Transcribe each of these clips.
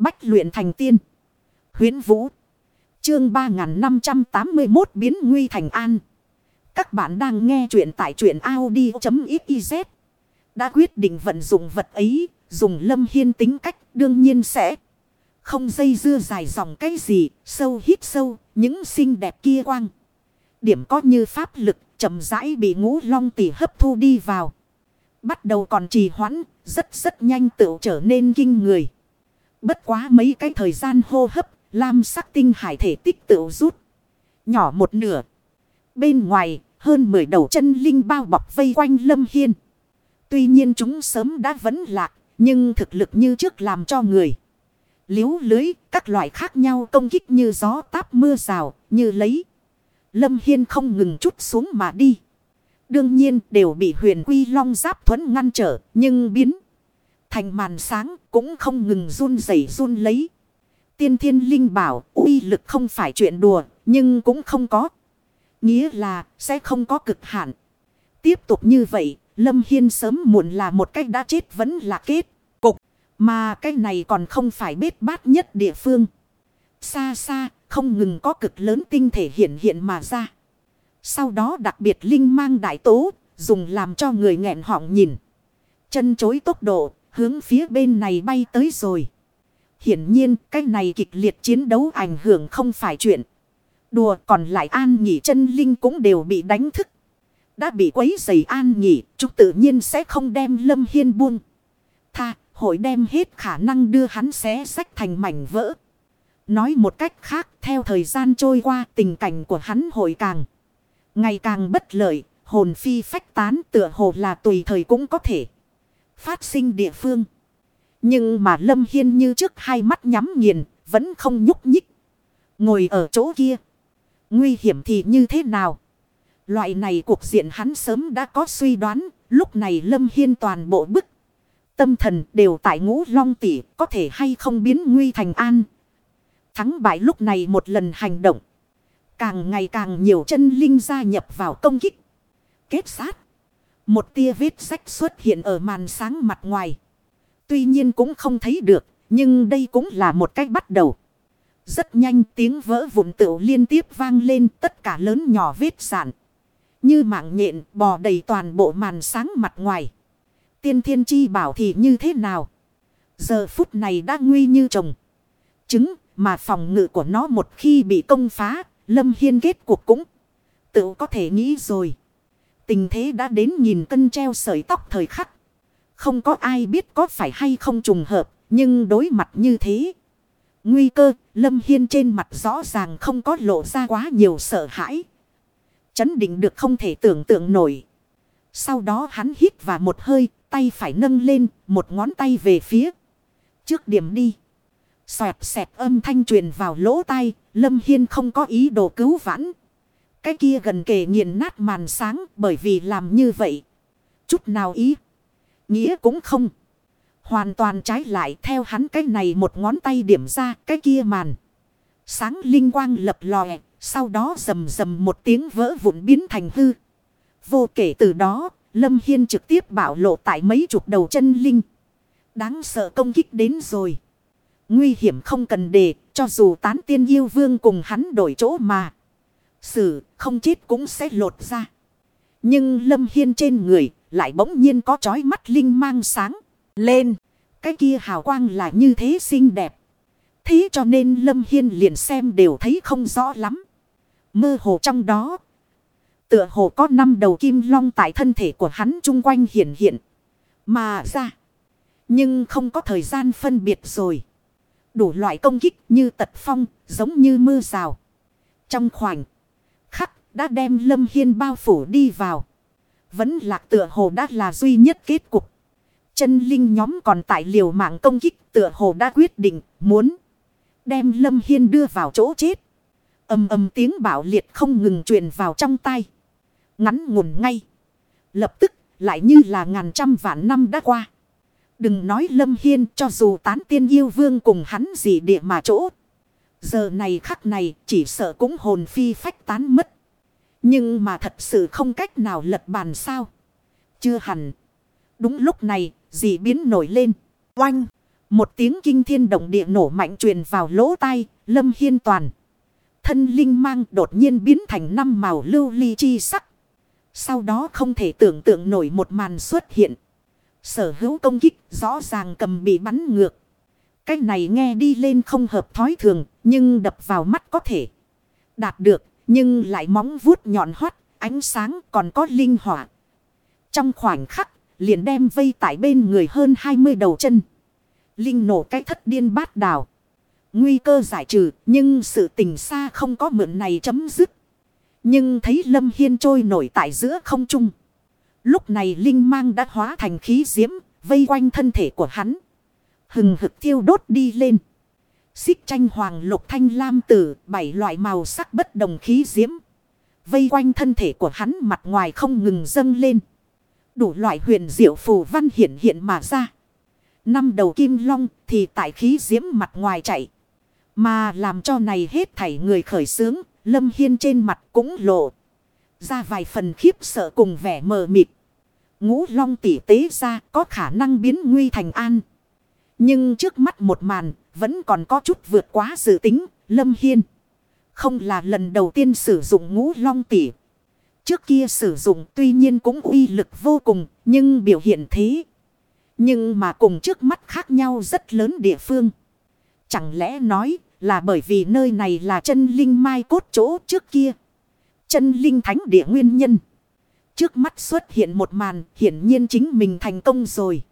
Bách luyện thành tiên. Huyến Vũ. Chương 3581 biến nguy thành an. Các bạn đang nghe truyện tại truyện Audi.xyz. Đã quyết định vận dụng vật ấy, dùng lâm hiên tính cách đương nhiên sẽ không dây dưa dài dòng cái gì, sâu hít sâu, những xinh đẹp kia quang. Điểm có như pháp lực, chậm rãi bị ngũ long tỷ hấp thu đi vào. Bắt đầu còn trì hoãn, rất rất nhanh tự trở nên kinh người. Bất quá mấy cái thời gian hô hấp, lam sắc tinh hải thể tích tựu rút. Nhỏ một nửa. Bên ngoài, hơn 10 đầu chân linh bao bọc vây quanh lâm hiên. Tuy nhiên chúng sớm đã vẫn lạc, nhưng thực lực như trước làm cho người. Liếu lưới, các loại khác nhau công kích như gió táp mưa rào, như lấy. Lâm Hiên không ngừng chút xuống mà đi. Đương nhiên đều bị huyền quy long giáp thuẫn ngăn trở, nhưng biến. Thành màn sáng cũng không ngừng run rẩy run lấy. Tiên thiên linh bảo uy lực không phải chuyện đùa, nhưng cũng không có. Nghĩa là sẽ không có cực hạn. Tiếp tục như vậy, Lâm Hiên sớm muộn là một cách đã chết vẫn là kết. Cục, mà cái này còn không phải bết bát nhất địa phương. Xa xa, không ngừng có cực lớn tinh thể hiện hiện mà ra. Sau đó đặc biệt linh mang đại tố, dùng làm cho người nghẹn họng nhìn. Chân chối tốc độ, hướng phía bên này bay tới rồi. Hiển nhiên, cái này kịch liệt chiến đấu ảnh hưởng không phải chuyện. Đùa còn lại an nhỉ chân linh cũng đều bị đánh thức. Đã bị quấy dày an nhỉ, chúng tự nhiên sẽ không đem lâm hiên buông. Tha, hội đem hết khả năng đưa hắn xé sách thành mảnh vỡ. Nói một cách khác, theo thời gian trôi qua tình cảnh của hắn hội càng. Ngày càng bất lợi, hồn phi phách tán tựa hồ là tùy thời cũng có thể. Phát sinh địa phương. Nhưng mà Lâm Hiên như trước hai mắt nhắm nghiền, vẫn không nhúc nhích. Ngồi ở chỗ kia. Nguy hiểm thì như thế nào? Loại này cuộc diện hắn sớm đã có suy đoán, lúc này Lâm Hiên toàn bộ bức. Tâm thần đều tại ngũ long tỷ có thể hay không biến nguy thành an. Thắng bại lúc này một lần hành động. Càng ngày càng nhiều chân linh gia nhập vào công kích. Kết sát. Một tia vết sách xuất hiện ở màn sáng mặt ngoài. Tuy nhiên cũng không thấy được. Nhưng đây cũng là một cách bắt đầu. Rất nhanh tiếng vỡ vụn tựu liên tiếp vang lên tất cả lớn nhỏ vết sản. Như mạng nhện bò đầy toàn bộ màn sáng mặt ngoài. Tiên thiên chi bảo thì như thế nào? Giờ phút này đã nguy như chồng, chứng mà phòng ngự của nó một khi bị công phá. Lâm Hiên kết cuộc cũng tự có thể nghĩ rồi. Tình thế đã đến nhìn cân treo sợi tóc thời khắc. Không có ai biết có phải hay không trùng hợp. Nhưng đối mặt như thế. Nguy cơ, Lâm Hiên trên mặt rõ ràng không có lộ ra quá nhiều sợ hãi. Chấn định được không thể tưởng tượng nổi. Sau đó hắn hít vào một hơi, tay phải nâng lên, một ngón tay về phía. Trước điểm đi. Xoẹt xẹt âm thanh truyền vào lỗ tai, Lâm Hiên không có ý đồ cứu vãn. Cái kia gần kề nghiền nát màn sáng bởi vì làm như vậy. Chút nào ý. Nghĩa cũng không. Hoàn toàn trái lại theo hắn cái này một ngón tay điểm ra cái kia màn. Sáng linh quang lập lòe. Sau đó rầm rầm một tiếng vỡ vụn biến thành hư. Vô kể từ đó, Lâm Hiên trực tiếp bảo lộ tại mấy chục đầu chân linh. Đáng sợ công kích đến rồi. Nguy hiểm không cần đề, cho dù tán tiên yêu vương cùng hắn đổi chỗ mà. Sử, không chết cũng sẽ lột ra. Nhưng Lâm Hiên trên người, lại bỗng nhiên có chói mắt linh mang sáng. Lên, cái kia hào quang là như thế xinh đẹp. Thế cho nên Lâm Hiên liền xem đều thấy không rõ lắm. Mơ hồ trong đó. Tựa hồ có năm đầu kim long tại thân thể của hắn chung quanh hiện hiện. Mà ra. Nhưng không có thời gian phân biệt rồi. Đủ loại công kích như tật phong, giống như mưa rào. Trong khoảnh đã đem Lâm Hiên bao phủ đi vào. Vẫn lạc tựa hồ đã là duy nhất kết cục. Chân linh nhóm còn tại liều mạng công kích, tựa hồ đã quyết định muốn đem Lâm Hiên đưa vào chỗ chết. Âm âm tiếng bảo liệt không ngừng truyền vào trong tay. Ngắn ngủn ngay. Lập tức, lại như là ngàn trăm vạn năm đã qua. Đừng nói Lâm Hiên, cho dù tán tiên yêu vương cùng hắn gì địa mà chỗ. Giờ này khắc này, chỉ sợ cũng hồn phi phách tán mất. Nhưng mà thật sự không cách nào lật bàn sao. Chưa hẳn. Đúng lúc này, dị biến nổi lên. Oanh! Một tiếng kinh thiên động địa nổ mạnh truyền vào lỗ tai, lâm hiên toàn. Thân linh mang đột nhiên biến thành năm màu lưu ly chi sắc. Sau đó không thể tưởng tượng nổi một màn xuất hiện. Sở hữu công kích rõ ràng cầm bị bắn ngược. Cái này nghe đi lên không hợp thói thường, nhưng đập vào mắt có thể đạt được, nhưng lại móng vuốt nhọn hoắt, ánh sáng còn có linh hỏa. Trong khoảnh khắc, liền đem vây tại bên người hơn 20 đầu chân. Linh nổ cái thất điên bát đào. Nguy cơ giải trừ, nhưng sự tình xa không có mượn này chấm dứt. Nhưng thấy Lâm Hiên trôi nổi tại giữa không trung. Lúc này Linh mang đã hóa thành khí diễm, vây quanh thân thể của hắn. Hừng hực thiêu đốt đi lên. Xích tranh hoàng lục thanh lam tử, bảy loại màu sắc bất đồng khí diễm. Vây quanh thân thể của hắn mặt ngoài không ngừng dâng lên. Đủ loại huyền diệu phù văn hiện hiện mà ra. Năm đầu kim long thì tại khí diễm mặt ngoài chạy. Mà làm cho này hết thảy người khởi sướng, lâm hiên trên mặt cũng lộ. Ra vài phần khiếp sợ cùng vẻ mờ mịt. Ngũ long tỉ tế ra có khả năng biến nguy thành an. Nhưng trước mắt một màn vẫn còn có chút vượt quá dự tính, Lâm Hiên. Không là lần đầu tiên sử dụng ngũ long tỉ. Trước kia sử dụng tuy nhiên cũng uy lực vô cùng, nhưng biểu hiện thế. Nhưng mà cùng trước mắt khác nhau rất lớn địa phương. Chẳng lẽ nói là bởi vì nơi này là chân linh mai cốt chỗ trước kia. Chân linh thánh địa nguyên nhân. Trước mắt xuất hiện một màn hiển nhiên chính mình thành công rồi.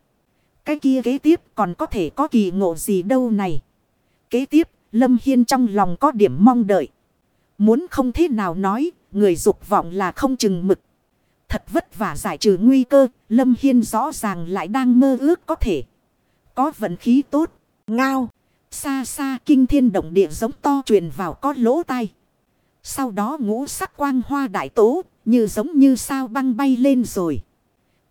Cái kia kế tiếp còn có thể có kỳ ngộ gì đâu này. Kế tiếp, Lâm Hiên trong lòng có điểm mong đợi. Muốn không thế nào nói, người dục vọng là không chừng mực. Thật vất vả giải trừ nguy cơ, Lâm Hiên rõ ràng lại đang mơ ước có thể. Có vận khí tốt, ngao, xa xa kinh thiên động địa giống to truyền vào có lỗ tai. Sau đó ngũ sắc quang hoa đại tố, như giống như sao băng bay lên rồi.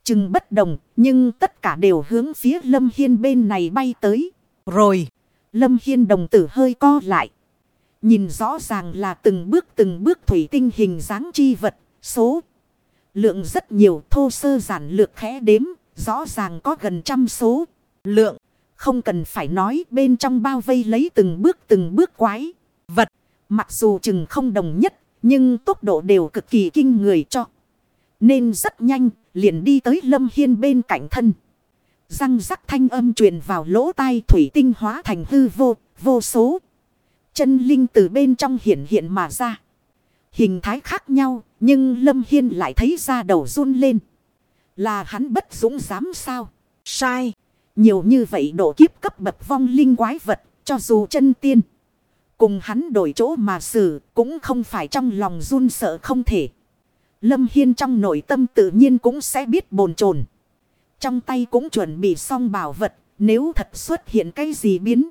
Chừng bất đồng, nhưng tất cả đều hướng phía Lâm Hiên bên này bay tới. Rồi, Lâm Hiên đồng tử hơi co lại. Nhìn rõ ràng là từng bước từng bước thủy tinh hình dáng chi vật, số. Lượng rất nhiều thô sơ giản lược khẽ đếm, rõ ràng có gần trăm số. Lượng, không cần phải nói bên trong bao vây lấy từng bước từng bước quái. Vật, mặc dù chừng không đồng nhất, nhưng tốc độ đều cực kỳ kinh người cho. Nên rất nhanh, liền đi tới Lâm Hiên bên cạnh thân. Răng rắc thanh âm truyền vào lỗ tai thủy tinh hóa thành hư vô, vô số. Chân linh từ bên trong hiện hiện mà ra. Hình thái khác nhau, nhưng Lâm Hiên lại thấy ra đầu run lên. Là hắn bất dũng dám sao? Sai. Nhiều như vậy độ kiếp cấp bậc vong linh quái vật, cho dù chân tiên. Cùng hắn đổi chỗ mà xử, cũng không phải trong lòng run sợ không thể. Lâm Hiên trong nội tâm tự nhiên cũng sẽ biết bồn chồn Trong tay cũng chuẩn bị xong bảo vật, nếu thật xuất hiện cái gì biến.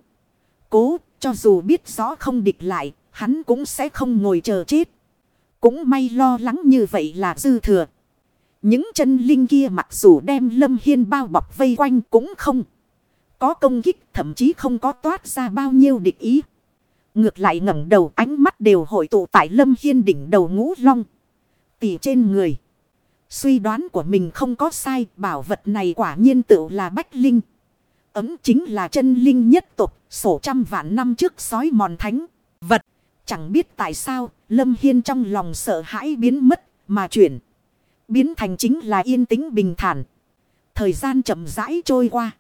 Cố, cho dù biết rõ không địch lại, hắn cũng sẽ không ngồi chờ chết. Cũng may lo lắng như vậy là dư thừa. Những chân linh kia mặc dù đem Lâm Hiên bao bọc vây quanh cũng không. Có công kích thậm chí không có toát ra bao nhiêu địch ý. Ngược lại ngẩng đầu ánh mắt đều hội tụ tại Lâm Hiên đỉnh đầu ngũ long tỷ trên người. Suy đoán của mình không có sai, bảo vật này quả nhiên tự là Bách Linh. Ấm chính là chân linh nhất tục, sổ trăm vạn năm trước sói mòn thánh. Vật, chẳng biết tại sao, Lâm Hiên trong lòng sợ hãi biến mất, mà chuyển. Biến thành chính là yên tĩnh bình thản. Thời gian chậm rãi trôi qua.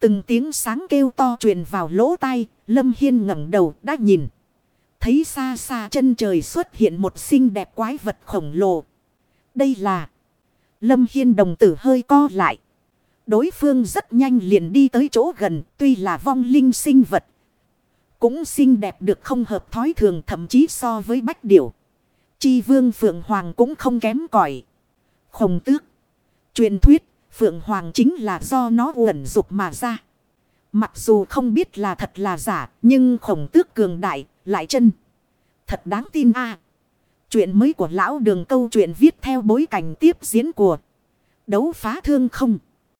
Từng tiếng sáng kêu to truyền vào lỗ tai, Lâm Hiên ngẩng đầu đã nhìn. Thấy xa xa chân trời xuất hiện một xinh đẹp quái vật khổng lồ. Đây là... Lâm Hiên đồng tử hơi co lại. Đối phương rất nhanh liền đi tới chỗ gần, tuy là vong linh sinh vật. Cũng xinh đẹp được không hợp thói thường, thậm chí so với bách điểu. Chi vương Phượng Hoàng cũng không kém cỏi Khổng tước. Truyền thuyết, Phượng Hoàng chính là do nó uẩn dục mà ra. Mặc dù không biết là thật là giả, nhưng khổng tước cường đại, lại chân. Thật đáng tin a Chuyện mới của lão đường câu chuyện viết theo bối cảnh tiếp diễn của đấu phá thương không.